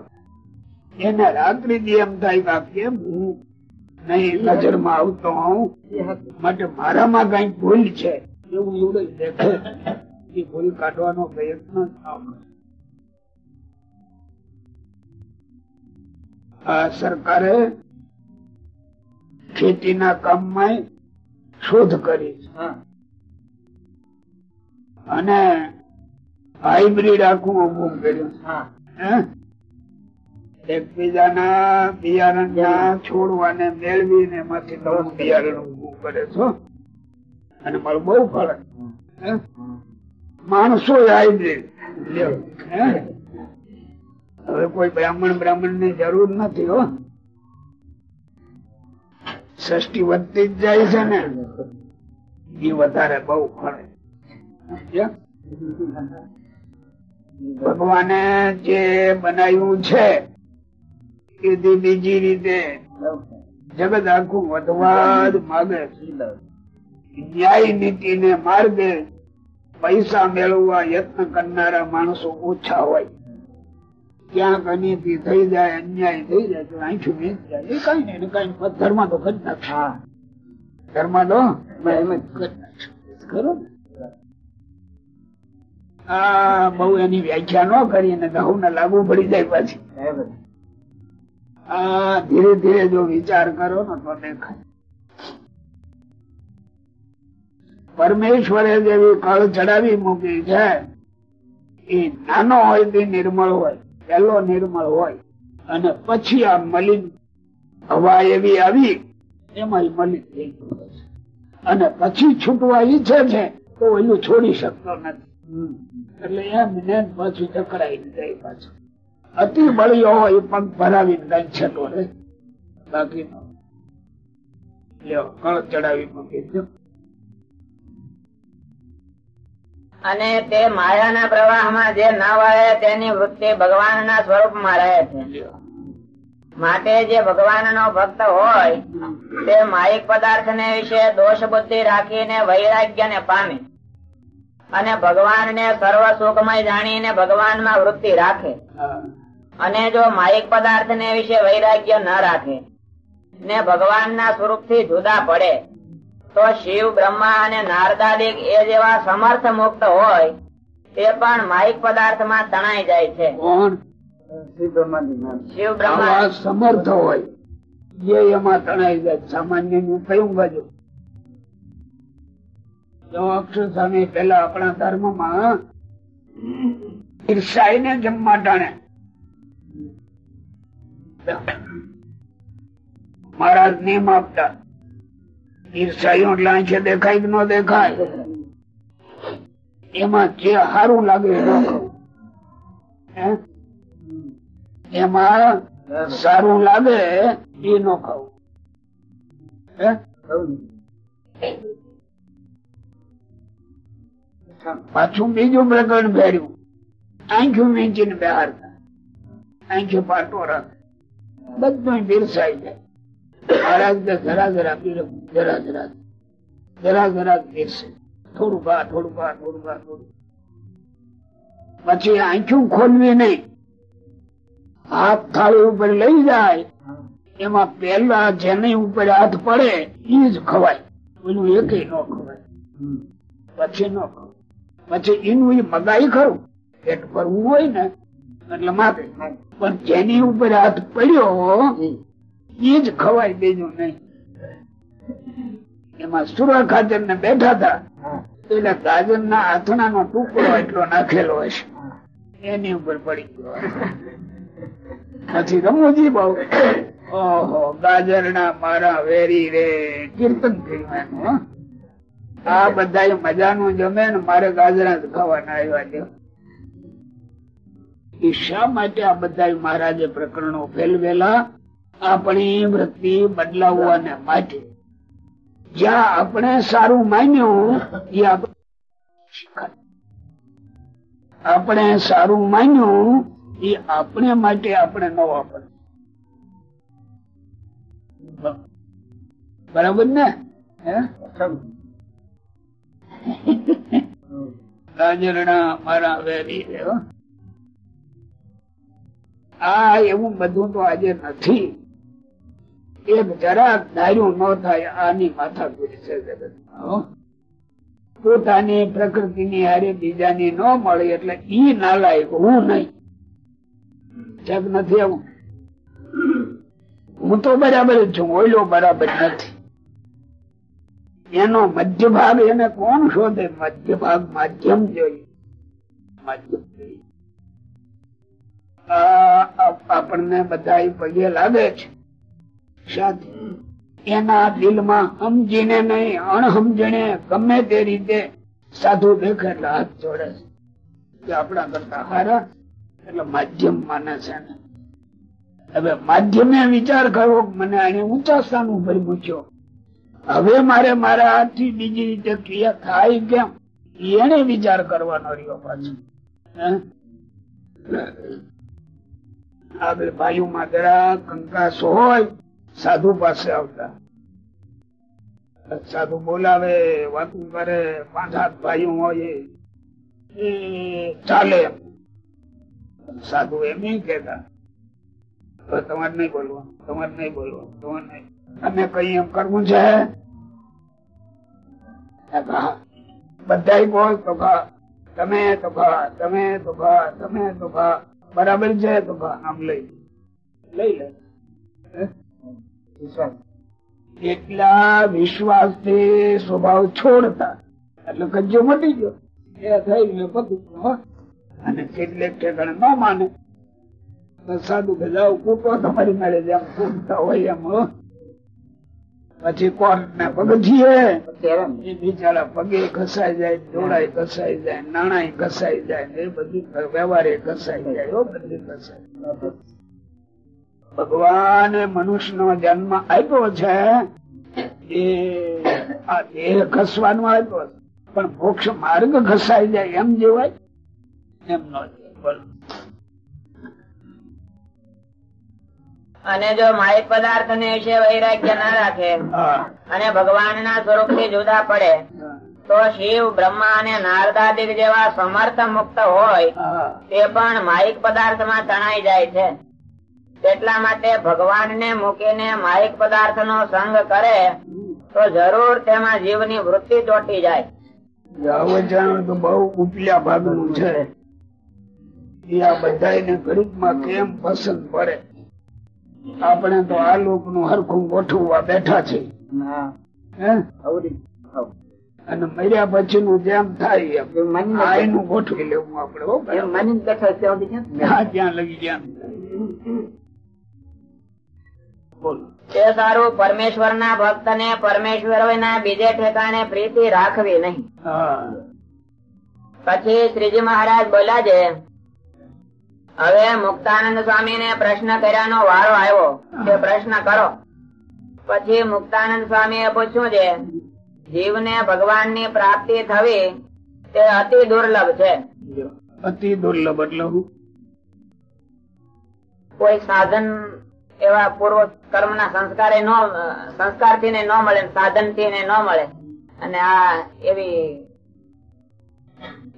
એને રાત્રિ દી એમ થાય કેમ? હું નહીં નજરમાં આવતો હું માટે મારામાં કઈ ભૂલ છે? એવું એવું દેખે. એ ભૂલ કાઢવાનો પ્રયત્ન આ સરકારે ખેતીના કામમાં શોધ કરી અને હાઇબ્રિડ આખું ઉભું કર્યું. હે? એકબીજાના બિયારણ છોડવાને મેળવીને એમાંથી નવું બિયારણ ઉભું કરે છો અને મારું બહુ ફરક? માણસો હાઇબ્રિડ હે? હવે કોઈ બ્રાહ્મણ બ્રાહ્મણની જરૂર નથી હો. સૃષ્ટિ વધતી જ જાય છે ને. એ વધારે બહુ ફળે સમજ્યા? ભગવાને જે બનાવ્યું છે એથી બીજી રીતે જગત આખું વધવા જ માગે ન્યાય નીતિ ને માર્ગે પૈસા મેળવવા યત્ન કરનારા માણસો ઓછા હોય. ક્યાંક અનિતિ થઈ જાય અન્યાય થઈ જાય તો આંખું મીચ જાય. એ કઈ નહીં કઈ ધર્મ તો કરી નાખે ધર્મ તો કરી. ખરું ને. આ બહુ એની વ્યાખ્યા ન કરી ને લાગુ પડી જાય પછી. આ ધીરે ધીરે જો વિચાર કરો ને તો દેખાય. પરમેશ્વરે જેવી કળ ચડાવી મૂકી છે એ નાનો હોય તે નિર્મળ હોય પેલો નિર્મળ હોય અને પછી આ મલિન હવા એવી આવી એમાં મલિન થઈ ગયું અને પછી છૂટવા ઈચ્છે છે તો એનું છોડી શકતો નથી. એટલે એમ ને પાછું ચકરાઈ જાય પાછું. અતિ બળિયો હોય પગ ભરાવી કઈ છતો રે બાકી લ્યો કળ ચડાવી મૂકી અને તે માયાના પ્રવાહમાં જે ના વળે તેની વૃત્તિ ભગવાનના સ્વરૂપમાં રહે છે. માટે જે ભગવાનનો ભક્ત હોય તે માયિક પદાર્થને વિશે દોષ બુદ્ધિ રાખીને વૈરાગ્યને પામે. અને ભગવાન ને સર્વ સુખમય જાણીને ભગવાનમાં વૃત્તિ રાખે. અને જો માયિક પદાર્થને વિશે વૈરાગ્ય ન રાખે ને ભગવાનના સ્વરૂપથી જુદા પડે તો શિવ બ્રહ્મા અને નારદાદિક એ જેવા સમર્થ મુક્ત હોય તે પણ માયિક પદાર્થમાં તણાઈ જાય છે. શિવ બ્રહ્મા. સમર્થ હોય જે એમાં તણાઈ જાય. સામાન્યનું કયું બાજુ? અક્ષર સ્વામી પેલા આપણા ધર્મમાં ઈર્ષાઈ ને જમવા ટાણે. મહારાજ નિયમ આપતા, ઈર્ષાઈઓ એટલે દેખાય કે ન દેખાય? એમાં જે સારું લાગે? એમાં સારું લાગે એ ન ખાવું? પાછું બીજું પ્રકરણ ભેર્યું. આંખ્યું મીંચીને બહારતા આંખ્યું પાટો રાખ. બધું પીરસાઈ જાય. મહારાજ ને જરા જરા પીરસવું, જરા જરા જરા જરા પીરસે થોડું ભા થોડું ભા થોડું થોડું. પછી આંખ્યું ખોલવી નહીં. હાથ થાળી ઉપર લઈ જાય. એમાં પેલા જેની ઉપર હાથ પડે એ જ ખવાય. એનું એકે ન ખવાય. પછી ન ખવાય. પછી એનું એ મગાઈ ખરું. પેટ ભરવું હોય ને એટલે માપે. પણ જેની ઉપર હાથ પડ્યો એ જ ખવાય બીજું નહીં. એમાં સુરા ખાતર ને બેઠા હતા. એટલે ગાજર ના આથણા નો ટુકડો એટલો નાખેલો હશે. એની ઉપર પડી ગયો. પછી રમુજી બહુ ઓહો ગાજર ના મારા વેરી રે કીર્તન થયું એનું હો. આ બધા મજાનું જમે ને મારે ગાજરા ખાવાના આવ્યા છે. શા માટે આ બધા મહારાજે પ્રકરણો ફેલવેલા? આપણી વૃત્તિ બદલાવવાને માટે. જ્યાં આપણે સારું માન્યું એ આપણે આપણે સારું માન્યું, એ આપણે માટે આપણે ન વાપર બરાબર ને? હે? ગાજરણા મારા રે આ એવું બધું તો આજે નથી. એક જરાક ધાર્યું ન થાય, આની માથા છે. પોતાની પ્રકૃતિની હારે બીજાની ન મળે, એટલે ઈ નાલાયક હું નહીં. જગ નથી આવું. હું તો બરાબર છું ઓઈલો બરાબર નથી. એનો મધ્ય ભાગ એને કોણ શોધે? મધ્ય ભાગ માધ્યમ જોઈએ. આપણને બધા પગે લાગે છે. એના દિલમાં સમજીને નહીં અણસમજણે ગમે તે રીતે સાધુ દેખે એટલે હાથ જોડે છે. આપણા કરતા હારા એટલે માધ્યમ માને છે હવે માધ્યમે વિચાર કર્યો, મને એને ઊંચા સ્થાન ઉપર મૂક્યો. હવે મારે મારા હાથથી બીજી રીતે ક્રિયા થાય કેમ? એને વિચાર કરવાનો રહ્યો પાછો? આગળ ભાઈઓમાં જરા કંકાસ હોય, સાધુ પાસે આવતા. સાધુ બોલાવે, વાતું કરે, પાંચ સાત ભાઈઓ હોય, એ ચાલે. સાધુ એમ નહીં કેતા તમારે નહીં બોલવાનું, તમારે નહીં બોલવાનું, તમારે નહીં. અમે કઈ એમ કરવું છે? બધા બોલ, તો તમે તો તમે તો તમે, તો બરાબર છે? તો આમ લઈ લઈ લે. એટલા વિશ્વાસ. થી સ્વભાવ છોડતા. એટલે કજ્જો મટી ગયો. એ થઈ ગયો પતું. અને કેટલેક ઠેકાણે ન માને. કે જાઓ કૂટો તમારી મેળે, જેમ કૂટતા હોય એમ. પછી કોર્ટ ને પગથિયે એ બિચારા પગે ઘસાઈ જાય દોડાય ઘસાઈ જાય નાણાય ઘસાઈ જાય એ બધું વ્યવહારે ઘસાઈ જાય બધું ઘસાઈ જાય. ભગવાને મનુષ્ય નો જન્મ આપ્યો છે એ આ દેહ ઘસવાનો આપ્યો પણ મોક્ષ માર્ગ ઘસાઈ જાય એમ જેવાય એમ ન. બોલો. અને જો માહિક પદાર્થ ને વિશે વૈરાગ્ય ના રાખે અને ભગવાન ના સ્વરૂપથી જુદા પડે તો શિવ બ્રહ્મા અને નારદાદિક જેવા સમર્થ મુક્ત હોય તે પણ માહિક પદાર્થમાં તણાઈ જાય છે. એટલા માટે ભગવાન ને મૂકીને માહિક પદાર્થ નો સંગ કરે તો જરૂર તેમાં જીવની વૃત્તિ ચોટી જાય. તો બહુ છે. એ આ બધાને ઘડીકમાં કેમ પસંદ પડે? આપણે તો આ લોકનું હરખું ગોઠવવા બેઠા છે. અને મર્યા પછી નું જેમ થાય એનું ગોઠવી લેવું આપડે માની બેઠા ત્યાં લગી ગયા. તે સારું પરમેશ્વર ના ભક્ત ને પરમેશ્વર ના બીજે ઠેકાણે પ્રીતિ રાખવી નહીં. હા. પછી શ્રીજી મહારાજ બોલા છે હવે મુક્તાનંદ સ્વામી ને પ્રશ્ન કર્યાનો વારો આવ્યો કે પ્રશ્ન કરો. પછી મુક્તાનંદ સ્વામી એ પૂછ્યું છે જીવને ભગવાનની પ્રાપ્તિ થવી તે અતિ દુર્લભ છે. અતિ દુર્લભ એટલે કોઈ સાધન એવા પૂર્વ કર્મ ના સંસ્કારે નો સંસ્કારથી ને ન મળે સાધનથી ને ન મળે. અને આ એવી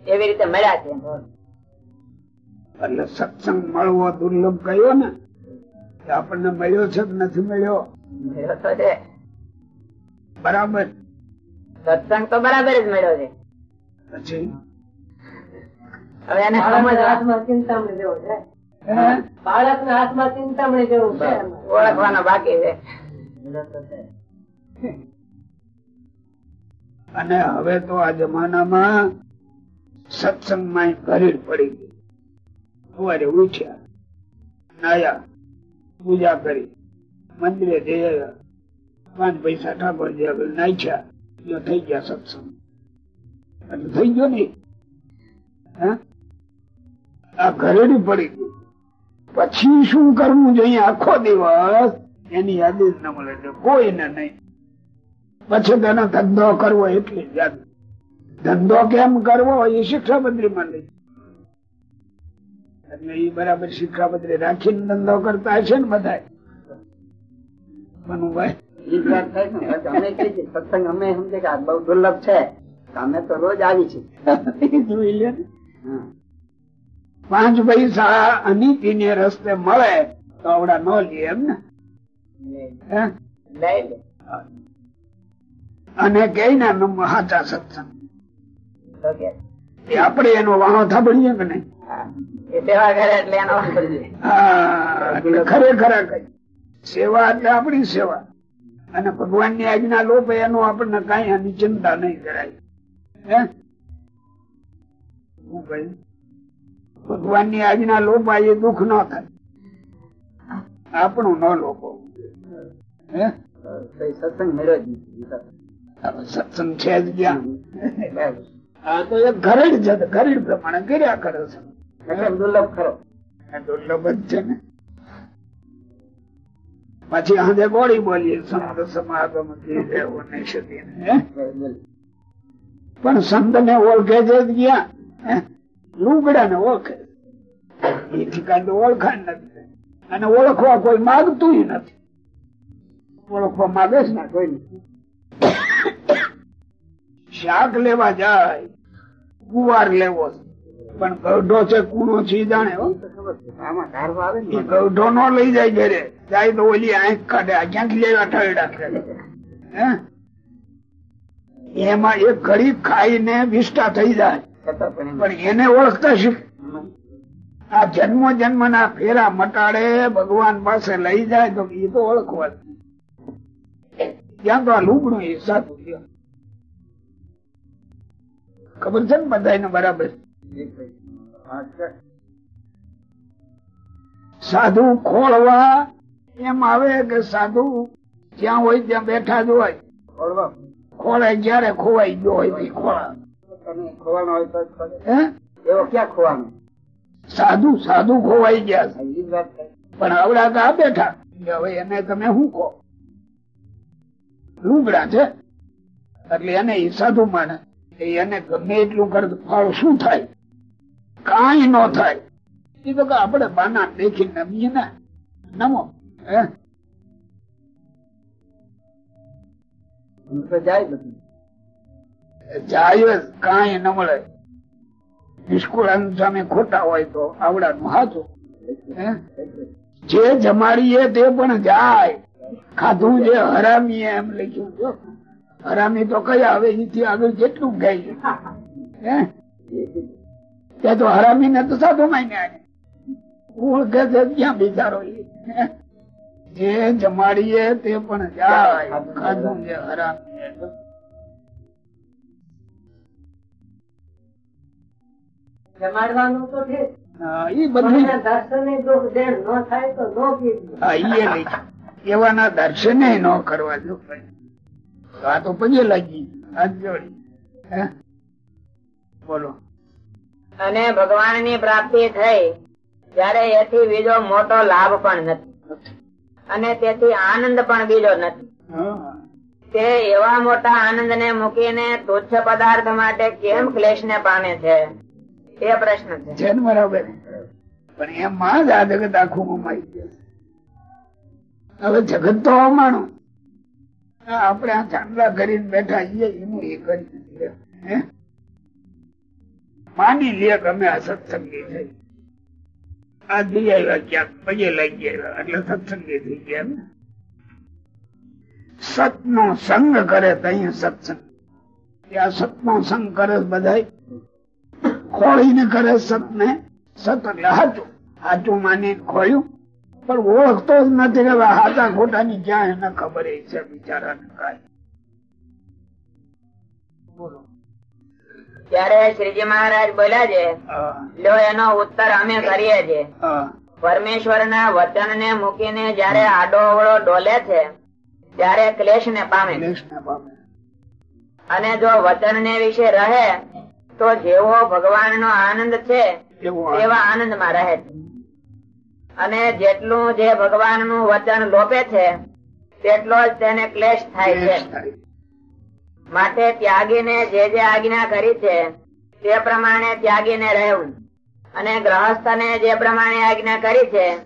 એવી રીતે મળ્યા છે. એટલે સત્સંગ મળવો દુર્લભ કયો ને? આપણને મળ્યો છે કે નથી મળ્યો? બરાબર. સત્સંગ તો બરાબર જ મળ્યો છે. પછી? હવે એને હાથમાં ચિંતામણી જેવું છે. હે? બાળકના હાથમાં ચિંતામણી જેવું છે. ઓળખવાનો બાકી છે. અને હવે તો આ જમાનામાં સત્સંગમાં ઘરેડ પડી ગઈ સવારે ઉઠ્યા. નાયા, પૂજા કરી. મંદિરે જઈ પાંચ પૈસા ઠાકોરજી આગળ નાખ્યા થઈ ગયા સત્સંગ. થઈ ગયો ને. આ ઘરેડી પડી ગયું. પછી શું કરવું જોઈએ આખો દિવસ? એની યાદી જ ન મળે છે કોઈને નહીં. પછી તેનો ધંધો કરવો એટલે જ યાદ. ધંધો કેમ કરવો એ શિક્ષાપત્રી માં લઈ. એટલે એ બરાબર શિક્ષાપત્રી રાખીને ધંધો કરતા હશે ને બધા મનુભાઈ ઈ જ વાત થાય છે ને. અમે કહીએ છીએ, સત્સંગ અમે સમજે કે બહુ દુર્લભ છે. અમે તો રોજ આવી છીએ. જોઈ લે પાંચ પૈસા અનીતિ ને રસ્તે મળે તો આવડા ન લે એમ ને. અને કે ને સાચા સત્સંગ. આપણે એનો વાહો થાબડીએ કે નહીં? ખરેખર સેવા એટલે આપણી સેવા. અને ભગવાનની આજ્ઞા લોપે એનો આપણને કઈ આની ચિંતા નહીં કરાય. હું? કહ્યું? ભગવાનની આજ્ઞા લોપાય એ દુઃખ ન થાય. આપણું ન લોપો. હે? સત્સંગ સત્સંગ છે જ ક્યાં? આ તો એક ઘરેડ જ ઘરેડ પ્રમાણે કર્યા કરે છે. દુર્લભ ખરો. દુર્લભ જ છે ને. પછી આજે ગોળી બોલીએ સંત સમાગમ? પણ સંત ને ઓળખે છે ગયા લુગડા ને ઓળખે એ તો ઓળખાણ નથી. અને ઓળખવા કોઈ માગતું નથી. ઓળખવા માગે છે ને કોઈ શાક લેવા જાય ગુવાર લેવો છે. પણ ગૌઢો છે, કુણો છે જાણે ગૌઢો નો લઈ જાય ઘરે. જાય તો ઓલી આંખ કાઢે. ક્યાંથી ઠરડા કરે એમાં એક ઘડી ખાઈને વિષ્ટા થઈ જાય. પણ એને ઓળખતા શીખ આ જન્મ જન્મ ના ફેરા મટાડે, ભગવાન પાસે લઈ જાય તો એ તો ઓળખવા. ત્યાં તો આ લુગડું એ સાચું. ખબર છે ને બધા બરાબર? સાધુ ખોળવા એમ આવે કે સાધુ જ્યાં હોય ત્યાં બેઠા જ હોય. ખોળે જયારે ખોવાઈ ગયો હોય ખોળા. ખોવાનો સાધુ સાધુ ખોવાઈ ગયા છે. પણ આવડા કા બેઠા. હવે એને તમે શું કહો? લુગડા છે. એટલે એને સાધુ માને. એને ગમે એટલું કરે ફળ શું થાય? કાંઈ ન થાય. એ તો આપણે બાના દેખી નમીએ ને. નમો. હે? તો જાય બધું જાય જ કાંઈ ન મળે. નિષ્કુળાન સામે ખોટા હોય તો આવડાનું હાથું હે? જે જમાડીએ તે પણ જાય. ખાધું જે હરામી એમ લખ્યું હરામી તો કયા હવે એથી આગળ કેટલું ગાય? હે? ત્યાં તો હરામી ને તો સાધુ માઈને ઓળખે છે ક્યાં બિચારો જે જમાડીએ તે પણ જાય. ખાધું જે હરામી. જમાડવાનું તો છે. એવાના દર્શને ન કરવા જો આ તો પગે લાગી. હાથ જોડી. હે? બોલો. અને ભગવાનની પ્રાપ્તિ થઈ ત્યારે એથી બીજો મોટો લાભ પણ નથી. અને તેથી આનંદ પણ બીજો નથી. તે એવા મોટા આનંદ ને મૂકીને તુચ્છ પદાર્થ માટે કેમ ક્લેશ ને પામે છે? એ પ્રશ્ન છે. પણ એમાં જ આ જગત આખું ગુમાઈ ગયું હવે જગત તો અમાણું. આપણે આ ચાંદલા કરીને બેઠા છીએ, એનું એ કરી નથી. માની લે અમે આ સત્સંગી થઈ આ જઈ આવ્યા ક્યાંક, પગે લાગી ગયા એટલે સત્સંગી થઈ ગયા? સતનો સંગ કરે તો સત્સંગ. ત્યાં સતનો સંગ કરે બધા ખોળીને કરે સતને? સત એટલે હાચું. હાચું માની ખોયું પણ ઓળખતો જ નથી કે હાચા ખોટા ની ક્યાં એને ખબર છે બિચારાને કાંઈ. બોલો. ત્યારે શ્રીજી મહારાજ બોલ્યા છે લો એનો ઉત્તર અમે કરીએ છીએ. પરમેશ્વર ના વચન ને મૂકીને જયારે આડો અવળો ડોલે છે ત્યારે ક્લેશ ને પામે. અને જો વચન ને વિશે રહે તો જેવો ભગવાન નો આનંદ છે એવા તેવા આનંદ. માં રહે છે. અને જેટલું જે ભગવાનનું વચન લોપે છે તેટલો જ તેને ક્લેશ થાય છે. માટે ત્યાગીને જે જે આજ્ઞા કરી છે, તે પ્રમાણે ત્યાગીને રહેવું. અને ગ્રહસ્થને જે પ્રમાણે આજ્ઞા કરી છે,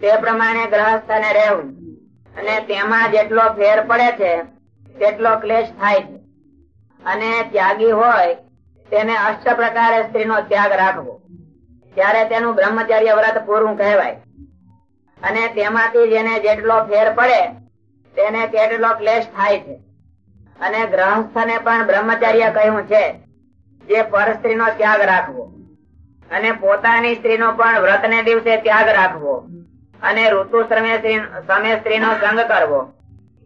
તે પ્રમાણે ગ્રહસ્થને રહેવું. અને તેમાં જેટલો ફેર પડે છે, તેટલો ક્લેશ થાય છે. અને ત્યાગી હોય, તેને અષ્ટ પ્રકારે સ્ત્રીનો ત્યાગ રાખવો. ત્યારે તેનું બ્રહ્મચર્ય વ્રત પૂરું કહેવાય. અને તેમાંથી જેને જેટલો ફેર પડે, તેને તેટલો ક્લેશ થાય છે. અને ગ્રહસ્થને પણ બ્રહ્મચર્ય કહ્યું છે, જે પરસ્ત્રી નો ત્યાગ રાખવો. અને પોતાની સ્ત્રી નો પણ વ્રત ને દિવસે ત્યાગ રાખવો. અને ઋતુ શ્રમે સ્ત્રી- નો સંગ કરવો.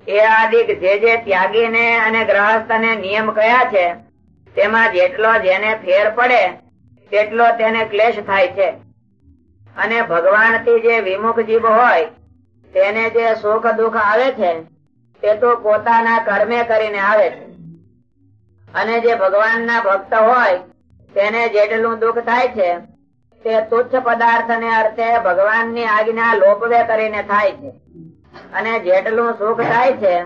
એ આદિક જે જે ત્યાગીને અને ગ્રહસ્થ ને નિયમ કયા છે, તેમાં જેટલો જેને ફેર પડે, તેટલો તેને ક્લેશ થાય છે. અને ભગવાનથી જે વિમુખ જીવ હોય, તેને જે સુખ દુઃખ આવે છે તે તો પોતાના કર્મે કરીને આવે છે. અને જે ભગવાનના ભક્ત હોય, તેને જેટલું દુઃખ થાય છે, તે તુચ્છ પદાર્થ ને અર્થે ભગવાનની આજ્ઞા લોપવે કરીને થાય છે. અને જેટલું સુખ થાય છે,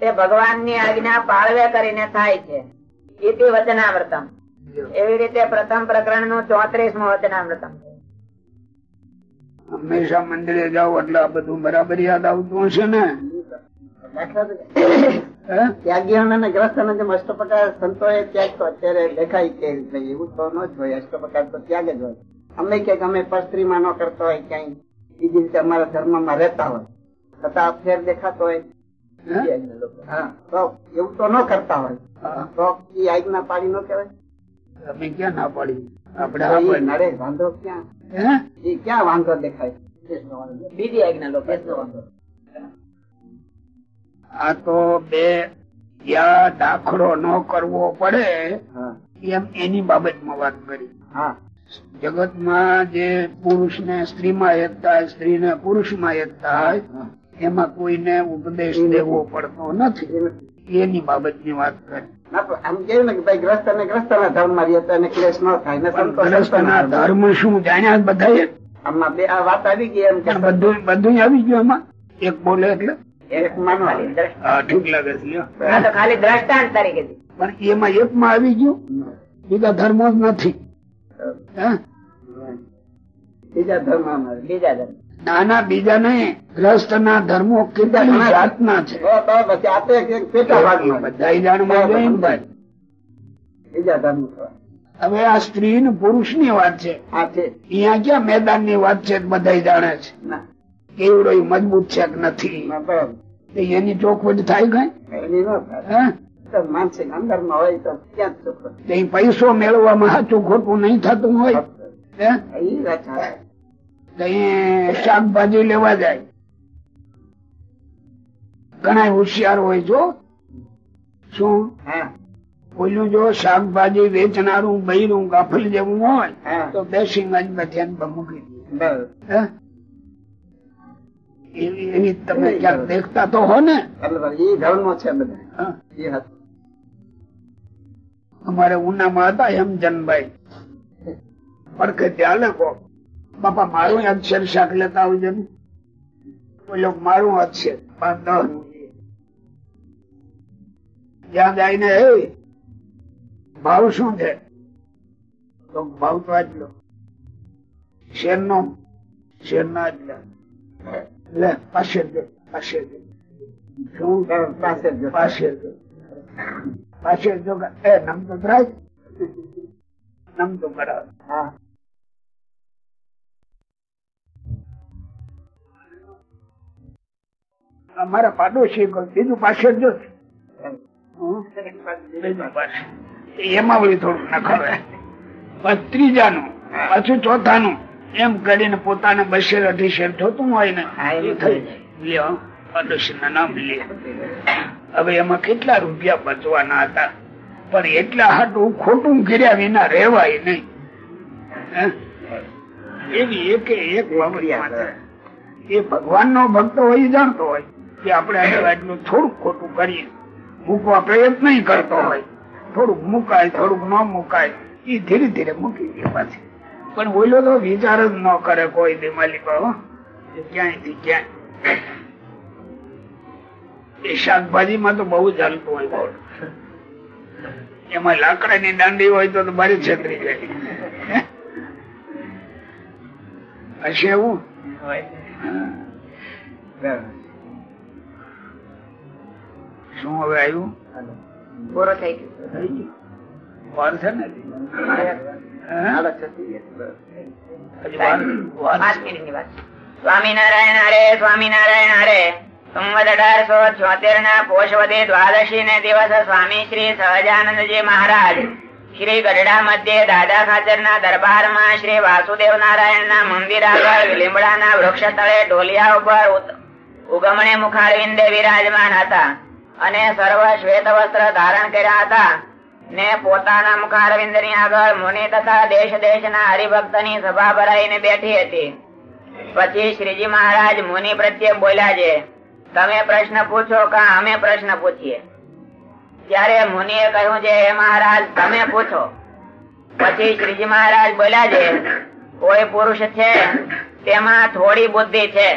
તે ભગવાનની આજ્ઞા પાળવે કરીને થાય છે. ઇતિ વચનામૃતમ. એવી રીતે પ્રથમ પ્રકરણનું ચોત્રીસમું વચનામૃતમ. હંમેશા મંદિરે જાઓ એટલે આ બધું બરાબર યાદ આવતું હશે ને? ત્યાગીઓને અને ગ્રસ્તોને જેમ અષ્ટપ્રકાર સંતોએ ત્યાગ તો અત્યારે દેખાય કે એવું તો ન જ હોય અષ્ટપ્રકાર તો ત્યાગ જ હોય. અમે ક્યાંક અમે પરસ્ત્રીમાં ન કરતો હોય ક્યાંય. બીજી રીતે અમારા ધર્મમાં રહેતા હોય. છતાં ફેર દેખાતો હોય. હા? તો એવું તો ન કરતા હોય. તો એ આજ્ઞા પાડી ન કહેવાય. અમે ક્યાં ના પાડી. નડે વાંધો ક્યાં? એ ક્યાં વાંધો દેખાય? બીજી આજ્ઞા લોપે આ તો બે યા દાખલો ન કરવો પડે એમ એની બાબતમાં વાત કરી. જગતમાં જે પુરુષ ને સ્ત્રીમાં એકતા સ્ત્રી ને પુરુષમાં એકતા હોય એમાં કોઈને ઉપદેશ દેવો પડતો નથી. એની બાબત બાબતની વાત કરી. ધર્મ શું જાણ્યા બધા આમાં બે આ વાત આવી ગઈ એમ કે પણ બધું આવી ગયું એમાં એક બોલે એટલે ખાલી દ્રષ્ટ- હા ઠીક લાગે છે લ્યો. આ તો ખાલી દ્રષ્ટાંત તરીકે પણ એમાં એકમાં આવી ગયું બીજા ધર્મો નથી. બીજા ધર્મ બીજા ધર્મ. નાના બીજા નહીં ગ્રસ્ત ના ધર્મો. કેટલી જાતના છે. એક એક. હવે આ સ્ત્રી ને પુરુષની વાત છે. અહીંયા ક્યાં મેદાનની વાત છે બધા જાણે છે. ના. કેવડો મજબૂત છે કે નથી? એની ચોખવટ થાય કઈ માનસિક અંદરમાં હોય તો ક્યાં જ સુખ તો ઈ પૈસો મેળવવામાં સાચું ખોટું નહીં થતું હોય? શાકભાજી લેવા જાય. ઘણા હોશિયાર હોય જો. શું? બોલ્યું જો શાકભાજી વેચનારું બૈરું ગાફલ જેવું હોય તો બેસી ગંજ ધ્યાન પર મૂકી દે. બરાબર. હે? એવી તમે ક્યાંક દેખતા તો હો ને. એ ધર્મો છે બધા. એ હતું અમારે ઉનામાં હતા હેમચંદભાઈ. પડખે ત્યાં લખો બાપા મારું અક્ષર શાક લેતા આવજો ને. બોલો મારું અક્ષર પાંચ દસ. ત્યાં જઈને એ ભાવ શું છે? તો ભાવ તો આટલો. શેર નો શેર ના આટલા. લે પાસે દે પાસે દે શું પાસે જ જો. પાસે જો. પાસે જો કરાવ હા અમારા પાડોશી બીજું પાસે જો. એમ. વળી થોડું નખાવે. ત્રીજાનું પાછું ચોથાનું. એમ કરીને પોતાને બસેર અઢીસેર થતું હોય ને એ એ થઈ જાય. લ્યો નામ લે હવે એમાં કેટલા રૂપિયા બચવાના હતા? પણ એટલા હાટું ખોટું કર્યા વિના રેવાય નહીં. એવી એક એક એ ભગવાન નો ભક્ત હોય જાણતો હોય કે આપણે આટલું થોડુંક ખોટું કરીએ. મૂકવા પ્રયત્ન કરતો હોય. થોડુંક મુકાય થોડુંક ન મુકાય. એ ધીરે ધીરે મૂકી દે પાછી. પણ ઓલો તો વિચાર જ ન કરે કોઈ બી માલિકો ક્યાંયથી ક્યાંય. એ શાકભાજીમાં તો બહુ ચાલતું હોય ગોળ એમાં લાકડાની દાંડી હોય તો બારી છેતરી જાય. હશે એવું? શું હવે આવ્યું? પૂરો થઈ ગયો. ગયું? વાર છે ને સ્વામિનારાયણ હરે સ્વામિનારાયણ હરે સંવત અઢારસો છોતેર ના પોષવદે દ્વાદશી ને દિવસ સ્વામી શ્રી સહજાનંદજી મહારાજ, શ્રી ગઢડા મધ્ય દાદા ખાચર ના દરબારમાં શ્રી વાસુદેવ નારાયણ ના મંદિર આગળ લીમડા ના વૃક્ષ તળે ઢોલિયા ઉપર ઉગમણે મુખારવિંદે વિરાજમાન હતા અને સર્વ શ્વેત વસ્ત્ર ધારણ કર્યા હતા. ને પોતાના મુખારવિંદની આગળ મુનિ તથા દેશ દેશ ના હરિભક્તની સભા ભરાઈને બેઠી હતી. પછી શ્રીજી મહારાજ મુનિ પ્રત્યે બોલ્યા છે, તમે પ્રશ્ન પૂછો કા અમે પ્રશ્ન પૂછીએ? ત્યારે મુનિએ કહ્યું છે, હે મહારાજ, તમે પૂછો. પછી શ્રીજી મહારાજ બોલ્યા છે, કોઈ પુરુષ છે તેમાં થોડી બુદ્ધિ છે,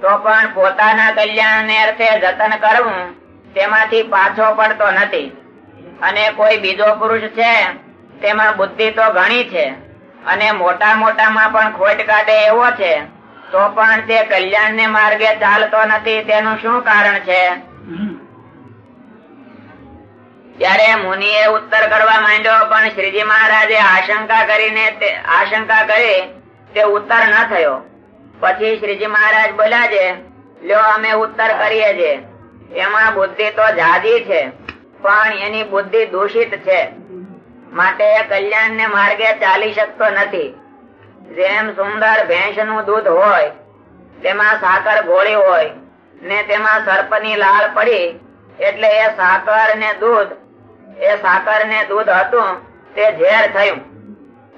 તો પણ પોતાના કલ્યાણ ને અર્થે જતન કરવું તેમાંથી પાછો પડતો નથી. અને કોઈ બીજો પુરુષ છે, તેમાં બુદ્ધિ તો ઘણી છે, અને મોટા મોટામાં પણ ખોટ કાઢે એવો છે, તો પણ તે કલ્યાણ ને માર્ગે ચાલતો નથી, તેનું શું કારણ છે? ત્યારે મુનિ એ ઉત્તર કરવા માંડ્યો, પણ શ્રીજી મહારાજે આશંકા કરીને આશંકા કરી, તે ઉત્તર ન થયો. પછી શ્રીજી મહારાજ બોલ્યા છે, લ્યો, અમે ઉત્તર કરીએ છીએ. એમાં બુદ્ધિ તો જાજી છે. પણ એની બુદ્ધિ દૂષિત છે. માટે કલ્યાણ ને માર્ગે ચાલી શકતો નથી. જેમ સુંદર ભેંસનું દૂધ હોય, તેમાં સાકર ગોળી હોય, ને તેમાં સર્પની લાળ પડી, એટલે એ સાકર ને દૂધ, એ સાકર ને દૂધ હતું, તે ઝેર થયું.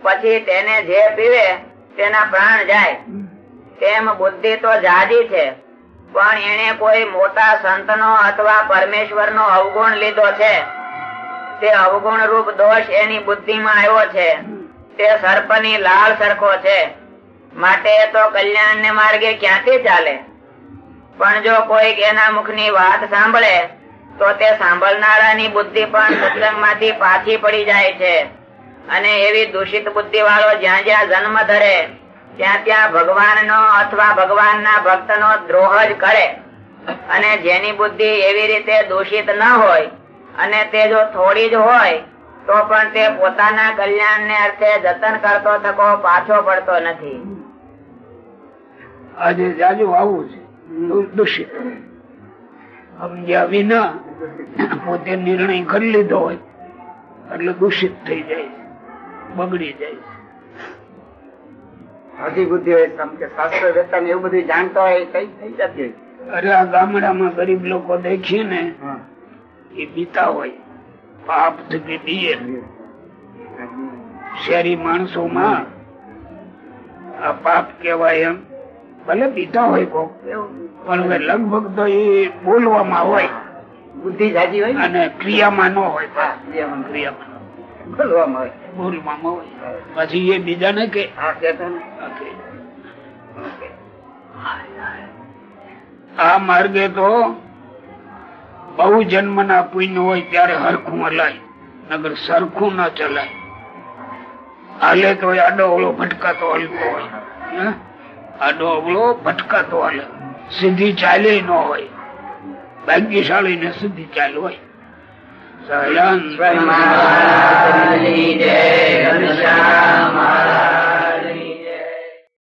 પછી તેને જે પીવે, તેના પ્રાણ જાય. તેમ બુદ્ધિ તો જાજી છે. પણ એને કોઈ મોટા સંતનો અથવા પરમેશ્વરનો અવગુણ લીધો છે. તે અવગુણ રૂપ દોષ એની બુદ્ધિમાં આવ્યો છે. તે સર્પની લાળ સરખો છે. માટે તો કલ્યાણ ને માર્ગે ક્યાંથી ચાલે? પણ જો કોઈક એના મુખની વાત સાંભળે, તો તે સાંભળનારાની બુદ્ધિ પણ સત્સંગમાંથી પાછી પડી જાય છે. અને એવી દૂષિત બુદ્ધિ વાળો જ્યાં જ્યાં જન્મ ધરે ત્યાં ત્યાં ભગવાનનો અથવા ભગવાનના ભક્તનો દ્રોહ જ કરે અને જેની બુદ્ધિ એવી રીતે દૂષિત ન હોય અને તે જો થોડી જ હોય, તો પણ તે પોતાના કલ્યાણ ને અર્થે જતન કરતો થકો પાછો પડતો નથી આજે જાજુ આવું છે દૂષિત સમજ્યા વિના પોતે નિર્ણય કરી લીધો હોય, એટલે દૂષિત થઈ જાય. બગડી જાય. હજી બુદ્ધિ હોય કેમ કે શાસ્ત્ર વેતા ને એવું બધું જાણતા હોય કઈ થઈ જતી અરે આ ગામડામાં ગરીબ લોકો દેખીએ ને એ પીતા હોય. પાપ થકી પીએ શહેરી માણસોમાં આ પાપ કેવાય એમ. ભલે પીતા હોય કોક પણ હવે લગભગ તો એ બોલવામાં હોય. બુદ્ધિ જાજી હોય ને? અને ક્રિયામાં ન હોય. ક્રિયામાં ક્રિયામાં. બોલવામાં બોલવામાં પછી એ બીજાને કે હા કહેતો ને. આ માર્ગે તો બહુ જન્મ ના પુણ્ય હોય ત્યારે હરખું હલાય નગર સરખું ના ચલાય. હાલે તો આડો અવળો ભટકાતો હલતો હોય. હે? આડો અવળો ભટકાતો હાલે. સીધી ચાલે ન હોય. ભાગ્યશાળી ને સુધી ચાલુ હોય. સયન મહારાજની જય ઘનશ્યામ મહારાજ